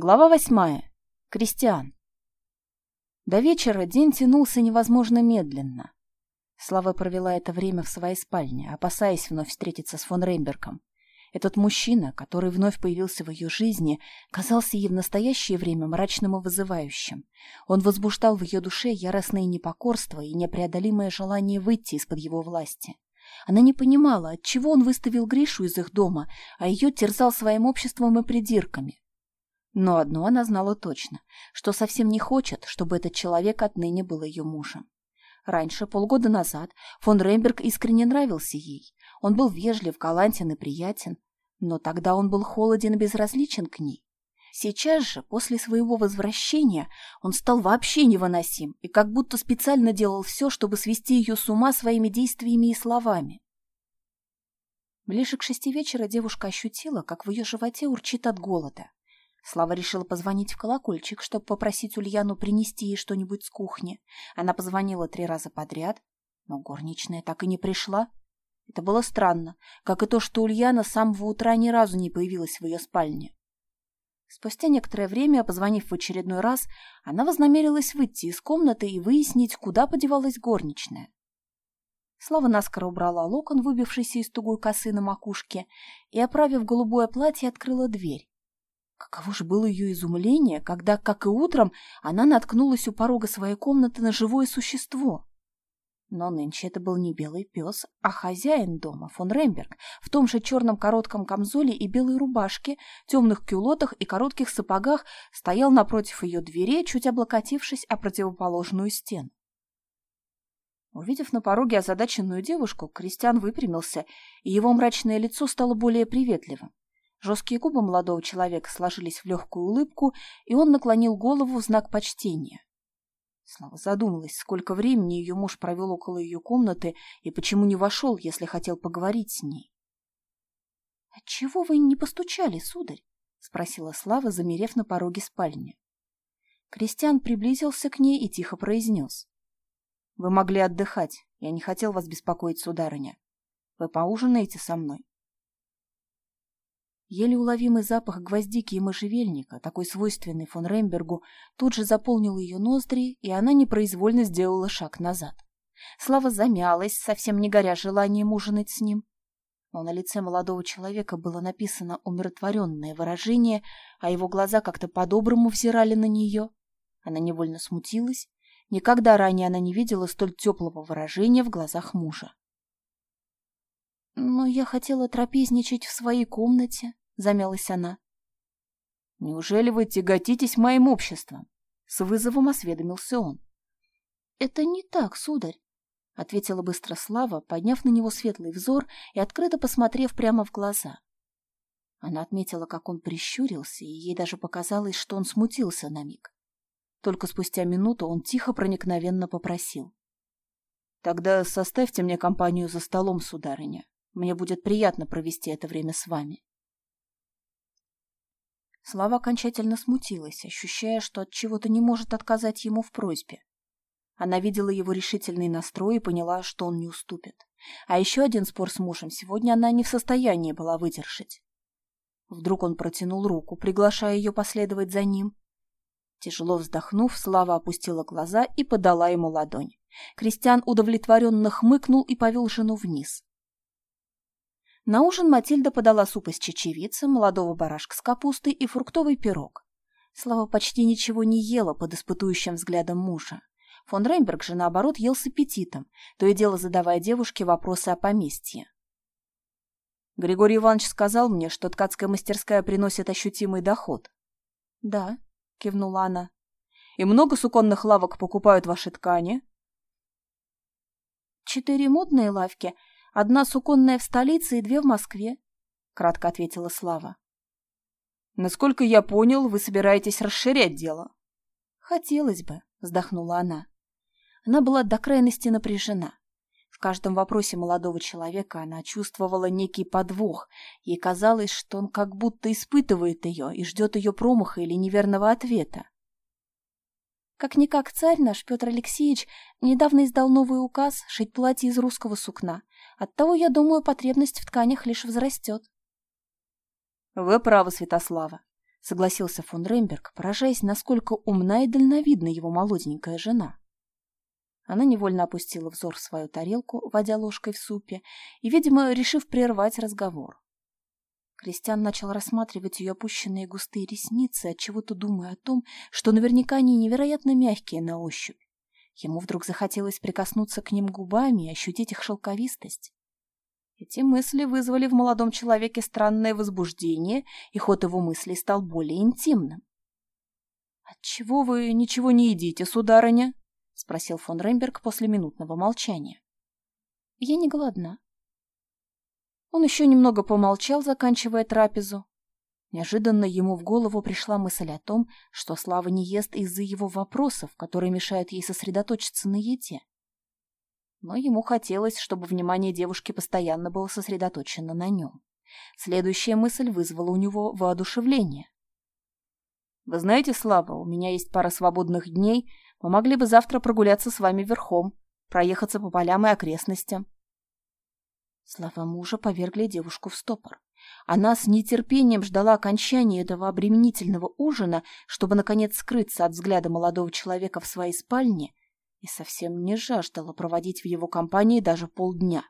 Глава восьмая. Кристиан. До вечера день тянулся невозможно медленно. Слава провела это время в своей спальне, опасаясь вновь встретиться с фон Рейнбергом. Этот мужчина, который вновь появился в ее жизни, казался ей в настоящее время мрачным и вызывающим. Он возбуждал в ее душе яростное непокорство и непреодолимое желание выйти из-под его власти. Она не понимала, отчего он выставил Гришу из их дома, а ее терзал своим обществом и придирками. Но одно она знала точно, что совсем не хочет, чтобы этот человек отныне был ее мужем. Раньше, полгода назад, фон Рейнберг искренне нравился ей. Он был вежлив, галантен и приятен, но тогда он был холоден и безразличен к ней. Сейчас же, после своего возвращения, он стал вообще невыносим и как будто специально делал все, чтобы свести ее с ума своими действиями и словами. Ближе к шести вечера девушка ощутила, как в ее животе урчит от голода. Слава решила позвонить в колокольчик, чтобы попросить Ульяну принести ей что-нибудь с кухни. Она позвонила три раза подряд, но горничная так и не пришла. Это было странно, как и то, что Ульяна с самого утра ни разу не появилась в ее спальне. Спустя некоторое время, позвонив в очередной раз, она вознамерилась выйти из комнаты и выяснить, куда подевалась горничная. Слава наскоро убрала локон, выбившийся из тугой косы на макушке, и, оправив голубое платье, открыла дверь. Каково же было ее изумление, когда, как и утром, она наткнулась у порога своей комнаты на живое существо. Но нынче это был не белый пес, а хозяин дома, фон Ремберг, в том же черном коротком камзоле и белой рубашке, темных кюлотах и коротких сапогах, стоял напротив ее двери, чуть облокотившись о противоположную стену. Увидев на пороге озадаченную девушку, Кристиан выпрямился, и его мрачное лицо стало более приветливым. Жесткие губы молодого человека сложились в легкую улыбку, и он наклонил голову в знак почтения. Слава задумалась, сколько времени ее муж провел около ее комнаты и почему не вошел, если хотел поговорить с ней. — Отчего вы не постучали, сударь? — спросила Слава, замерев на пороге спальни. Кристиан приблизился к ней и тихо произнес. — Вы могли отдыхать. Я не хотел вас беспокоить, сударыня. Вы поужинаете со мной? Еле уловимый запах гвоздики и можжевельника, такой свойственный фон Рембергу, тут же заполнил ее ноздри, и она непроизвольно сделала шаг назад. Слава замялась, совсем не горя желанием ужинать с ним. Но на лице молодого человека было написано умиротворенное выражение, а его глаза как-то по-доброму взирали на нее. Она невольно смутилась. Никогда ранее она не видела столь теплого выражения в глазах мужа. «Но я хотела трапезничать в своей комнате», — замялась она. «Неужели вы тяготитесь моим обществом?» — с вызовом осведомился он. «Это не так, сударь», — ответила быстро Слава, подняв на него светлый взор и открыто посмотрев прямо в глаза. Она отметила, как он прищурился, и ей даже показалось, что он смутился на миг. Только спустя минуту он тихо проникновенно попросил. «Тогда составьте мне компанию за столом, сударыня. Мне будет приятно провести это время с вами. Слава окончательно смутилась, ощущая, что от чего-то не может отказать ему в просьбе. Она видела его решительный настрой и поняла, что он не уступит. А еще один спор с мужем сегодня она не в состоянии была выдержать. Вдруг он протянул руку, приглашая ее последовать за ним. Тяжело вздохнув, Слава опустила глаза и подала ему ладонь. Кристиан удовлетворенно хмыкнул и повел жену вниз. На ужин Матильда подала суп из чечевицы, молодого барашка с капустой и фруктовый пирог. Слава почти ничего не ела под испытующим взглядом мужа. Фон Рейнберг же, наоборот, ел с аппетитом, то и дело задавая девушке вопросы о поместье. Григорий Иванович сказал мне, что ткацкая мастерская приносит ощутимый доход. — Да, — кивнула она. — И много суконных лавок покупают ваши ткани? — Четыре модные лавки — Одна суконная в столице и две в Москве, — кратко ответила Слава. — Насколько я понял, вы собираетесь расширять дело. — Хотелось бы, — вздохнула она. Она была до крайности напряжена. В каждом вопросе молодого человека она чувствовала некий подвох. Ей казалось, что он как будто испытывает ее и ждет ее промаха или неверного ответа. Как-никак царь наш, Петр Алексеевич, недавно издал новый указ шить платье из русского сукна. Оттого, я думаю, потребность в тканях лишь возрастет. Вы правы, Святослава. — согласился фон Ремберг, поражаясь, насколько умна и дальновидна его молоденькая жена. Она невольно опустила взор в свою тарелку, водя ложкой в супе, и, видимо, решив прервать разговор. Кристиан начал рассматривать ее опущенные густые ресницы, отчего-то думая о том, что наверняка они невероятно мягкие на ощупь. Ему вдруг захотелось прикоснуться к ним губами и ощутить их шелковистость. Эти мысли вызвали в молодом человеке странное возбуждение, и ход его мыслей стал более интимным. «Отчего вы ничего не едите, сударыня?» — спросил фон Ремберг после минутного молчания. «Я не голодна». Он еще немного помолчал, заканчивая трапезу. Неожиданно ему в голову пришла мысль о том, что Слава не ест из-за его вопросов, которые мешают ей сосредоточиться на еде но ему хотелось, чтобы внимание девушки постоянно было сосредоточено на нем. Следующая мысль вызвала у него воодушевление. «Вы знаете, Слава, у меня есть пара свободных дней. Мы могли бы завтра прогуляться с вами верхом, проехаться по полям и окрестностям». Слова мужа повергли девушку в стопор. Она с нетерпением ждала окончания этого обременительного ужина, чтобы, наконец, скрыться от взгляда молодого человека в своей спальне и совсем не жаждала проводить в его компании даже полдня.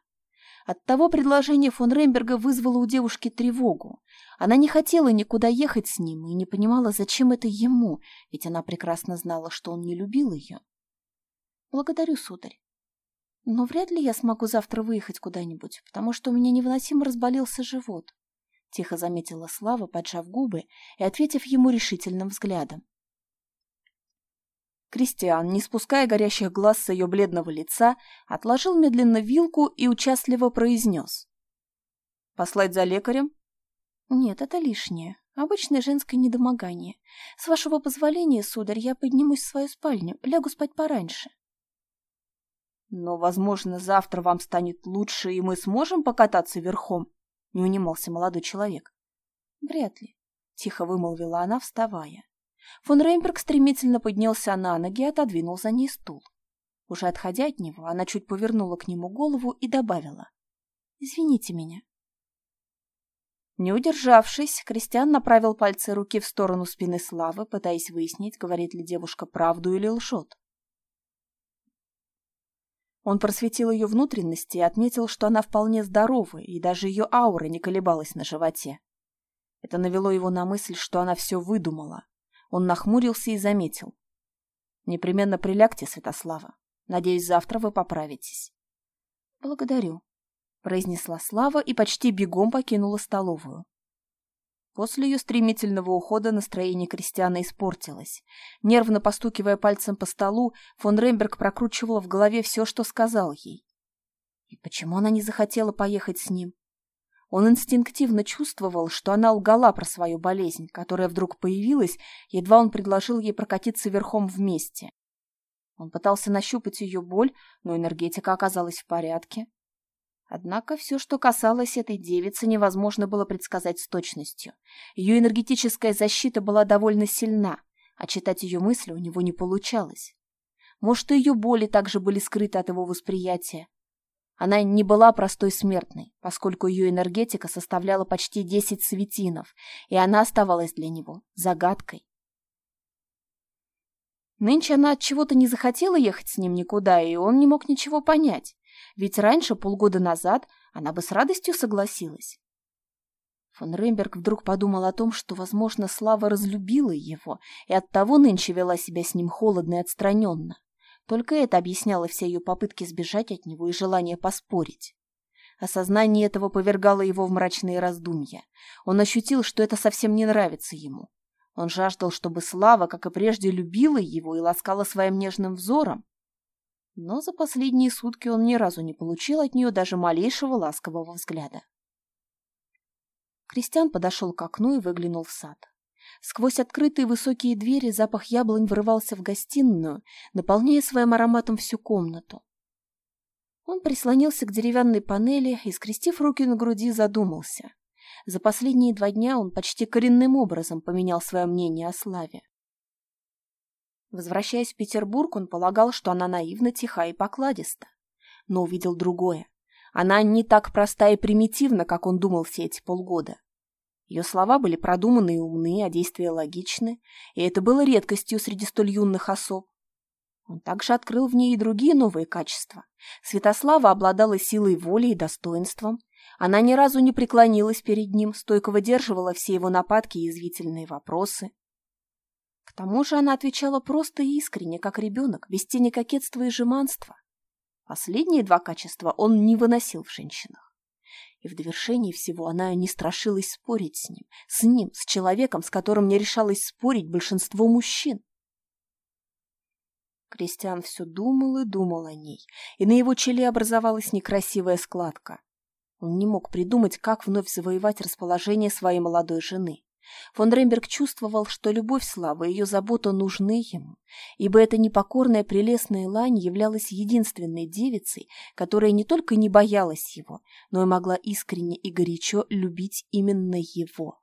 Оттого предложение фон Ремберга вызвало у девушки тревогу. Она не хотела никуда ехать с ним и не понимала, зачем это ему, ведь она прекрасно знала, что он не любил ее. «Благодарю, сударь. Но вряд ли я смогу завтра выехать куда-нибудь, потому что у меня невыносимо разболелся живот», — тихо заметила Слава, поджав губы и ответив ему решительным взглядом. Кристиан, не спуская горящих глаз с ее бледного лица, отложил медленно вилку и участливо произнес. «Послать за лекарем?» «Нет, это лишнее. Обычное женское недомогание. С вашего позволения, сударь, я поднимусь в свою спальню, лягу спать пораньше». «Но, возможно, завтра вам станет лучше, и мы сможем покататься верхом?» — не унимался молодой человек. «Вряд ли», — тихо вымолвила она, вставая. Фон Рейнберг стремительно поднялся на ноги и отодвинул за ней стул. Уже отходя от него, она чуть повернула к нему голову и добавила. «Извините меня». Не удержавшись, Кристиан направил пальцы руки в сторону спины Славы, пытаясь выяснить, говорит ли девушка правду или лжет. Он просветил ее внутренности и отметил, что она вполне здорова, и даже ее аура не колебалась на животе. Это навело его на мысль, что она все выдумала, он нахмурился и заметил. «Непременно прилягте, Святослава. Надеюсь, завтра вы поправитесь». «Благодарю», — произнесла Слава и почти бегом покинула столовую. После ее стремительного ухода настроение Кристиана испортилось. Нервно постукивая пальцем по столу, фон Ремберг прокручивала в голове все, что сказал ей. И почему она не захотела поехать с ним? Он инстинктивно чувствовал, что она лгала про свою болезнь, которая вдруг появилась, едва он предложил ей прокатиться верхом вместе. Он пытался нащупать ее боль, но энергетика оказалась в порядке. Однако все, что касалось этой девицы, невозможно было предсказать с точностью. Ее энергетическая защита была довольно сильна, а читать ее мысли у него не получалось. Может, и ее боли также были скрыты от его восприятия, она не была простой смертной, поскольку ее энергетика составляла почти 10 светинов, и она оставалась для него загадкой. Нынче она от чего-то не захотела ехать с ним никуда, и он не мог ничего понять, ведь раньше, полгода назад, она бы с радостью согласилась. Фон Ремберг вдруг подумал о том, что, возможно, Слава разлюбила его, и оттого нынче вела себя с ним холодно и отстраненно. Только это объясняло все ее попытки сбежать от него и желание поспорить. Осознание этого повергало его в мрачные раздумья. Он ощутил, что это совсем не нравится ему. Он жаждал, чтобы Слава, как и прежде, любила его и ласкала своим нежным взором. Но за последние сутки он ни разу не получил от нее даже малейшего ласкового взгляда. Кристиан подошел к окну и выглянул в сад. Сквозь открытые высокие двери запах яблонь врывался в гостиную, наполняя своим ароматом всю комнату. Он прислонился к деревянной панели и, скрестив руки на груди, задумался. За последние два дня он почти коренным образом поменял свое мнение о Славе. Возвращаясь в Петербург, он полагал, что она наивна, тиха и покладиста. Но увидел другое. Она не так проста и примитивна, как он думал все эти полгода. Ее слова были продуманы и умны, а действия логичны, и это было редкостью среди столь юных особ. Он также открыл в ней и другие новые качества. Святослава обладала силой воли и достоинством. Она ни разу не преклонилась перед ним, стойко выдерживала все его нападки и язвительные вопросы. Тому же она отвечала просто и искренне, как ребенок, без тени кокетства и жеманства. Последние два качества он не выносил в женщинах. И в довершении всего она не страшилась спорить с ним, с ним, с человеком, с которым не решалось спорить большинство мужчин. Кристиан все думал и думал о ней, и на его челе образовалась некрасивая складка. Он не мог придумать, как вновь завоевать расположение своей молодой жены. Фон Ремберг чувствовал, что любовь Славы и ее забота нужны ему, ибо эта непокорная прелестная лань являлась единственной девицей, которая не только не боялась его, но и могла искренне и горячо любить именно его.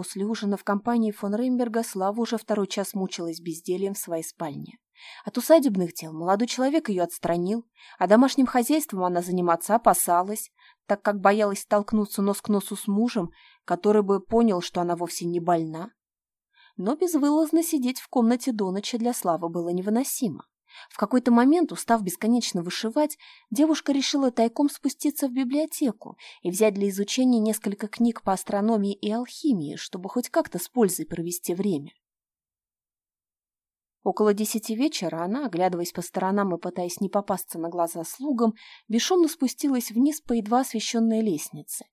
После ужина в компании фон Рейнберга Слава уже второй час мучилась бездельем в своей спальне. От усадебных дел молодой человек ее отстранил, а домашним хозяйством она заниматься опасалась, так как боялась столкнуться нос к носу с мужем, который бы понял, что она вовсе не больна. Но безвылазно сидеть в комнате до ночи для Славы было невыносимо. В какой-то момент, устав бесконечно вышивать, девушка решила тайком спуститься в библиотеку и взять для изучения несколько книг по астрономии и алхимии, чтобы хоть как-то с пользой провести время. Около десяти вечера она, оглядываясь по сторонам и пытаясь не попасться на глаза слугам, бесшумно спустилась вниз по едва освещенной лестнице.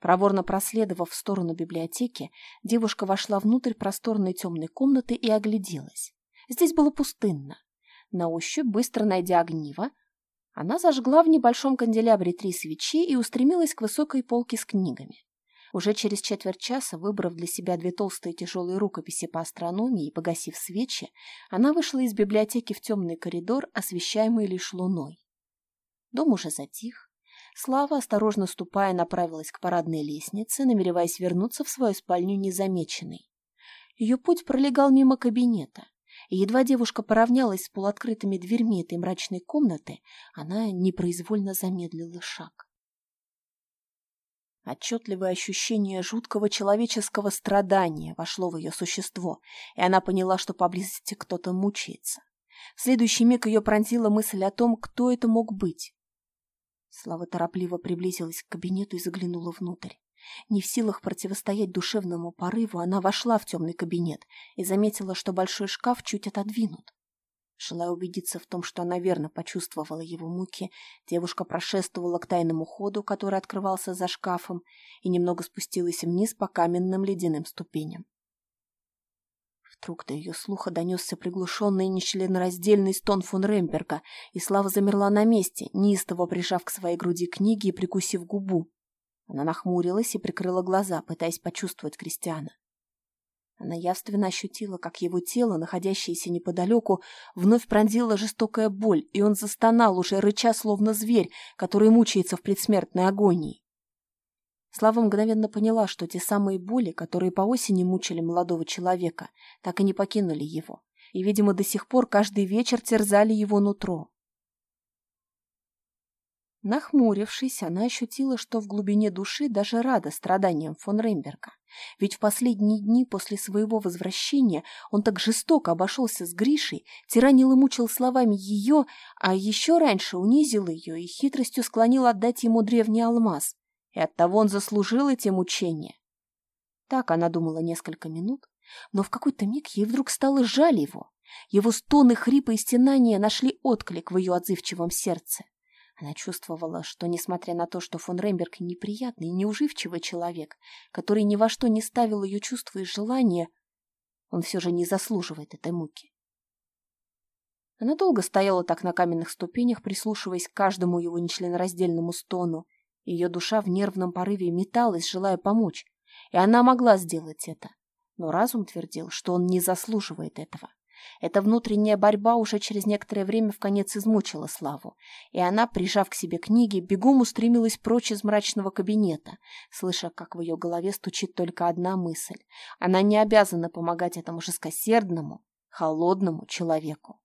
Проворно проследовав в сторону библиотеки, девушка вошла внутрь просторной темной комнаты и огляделась. Здесь было пустынно. На ощупь, быстро найдя огниво, она зажгла в небольшом канделябре три свечи и устремилась к высокой полке с книгами. Уже через четверть часа, выбрав для себя две толстые тяжелые рукописи по астрономии и погасив свечи, она вышла из библиотеки в темный коридор, освещаемый лишь луной. Дом уже затих. Слава, осторожно ступая, направилась к парадной лестнице, намереваясь вернуться в свою спальню незамеченной. Ее путь пролегал мимо кабинета и едва девушка поравнялась с полуоткрытыми дверьми этой мрачной комнаты, она непроизвольно замедлила шаг. Отчетливое ощущение жуткого человеческого страдания вошло в ее существо, и она поняла, что поблизости кто-то мучается. В следующий миг ее пронзила мысль о том, кто это мог быть. Слава торопливо приблизилась к кабинету и заглянула внутрь. Не в силах противостоять душевному порыву, она вошла в темный кабинет и заметила, что большой шкаф чуть отодвинут. Желая убедиться в том, что она верно почувствовала его муки, девушка прошествовала к тайному ходу, который открывался за шкафом, и немного спустилась вниз по каменным ледяным ступеням. Вдруг до ее слуха донесся приглушенный нечленораздельный стон фон Ремберга, и Слава замерла на месте, неистово прижав к своей груди книги и прикусив губу. Она нахмурилась и прикрыла глаза, пытаясь почувствовать Кристиана. Она явственно ощутила, как его тело, находящееся неподалеку, вновь пронзила жестокая боль, и он застонал, уже рыча, словно зверь, который мучается в предсмертной агонии. Слава мгновенно поняла, что те самые боли, которые по осени мучили молодого человека, так и не покинули его, и, видимо, до сих пор каждый вечер терзали его нутро. Нахмурившись, она ощутила, что в глубине души даже рада страданиям фон Ремберга. Ведь в последние дни после своего возвращения он так жестоко обошелся с Гришей, тиранил и мучил словами ее, а еще раньше унизил ее и хитростью склонил отдать ему древний алмаз. И оттого он заслужил эти мучения. Так она думала несколько минут, но в какой-то миг ей вдруг стало жаль его. Его стоны, хрипы и стенания нашли отклик в ее отзывчивом сердце. Она чувствовала, что, несмотря на то, что фон Ремберг неприятный неуживчивый человек, который ни во что не ставил ее чувства и желания, он все же не заслуживает этой муки. Она долго стояла так на каменных ступенях, прислушиваясь к каждому его нечленораздельному стону. Ее душа в нервном порыве металась, желая помочь, и она могла сделать это. Но разум твердил, что он не заслуживает этого. Эта внутренняя борьба уже через некоторое время в конец измучила Славу, и она, прижав к себе книги, бегом устремилась прочь из мрачного кабинета, слыша, как в ее голове стучит только одна мысль. Она не обязана помогать этому жесткосердному, холодному человеку.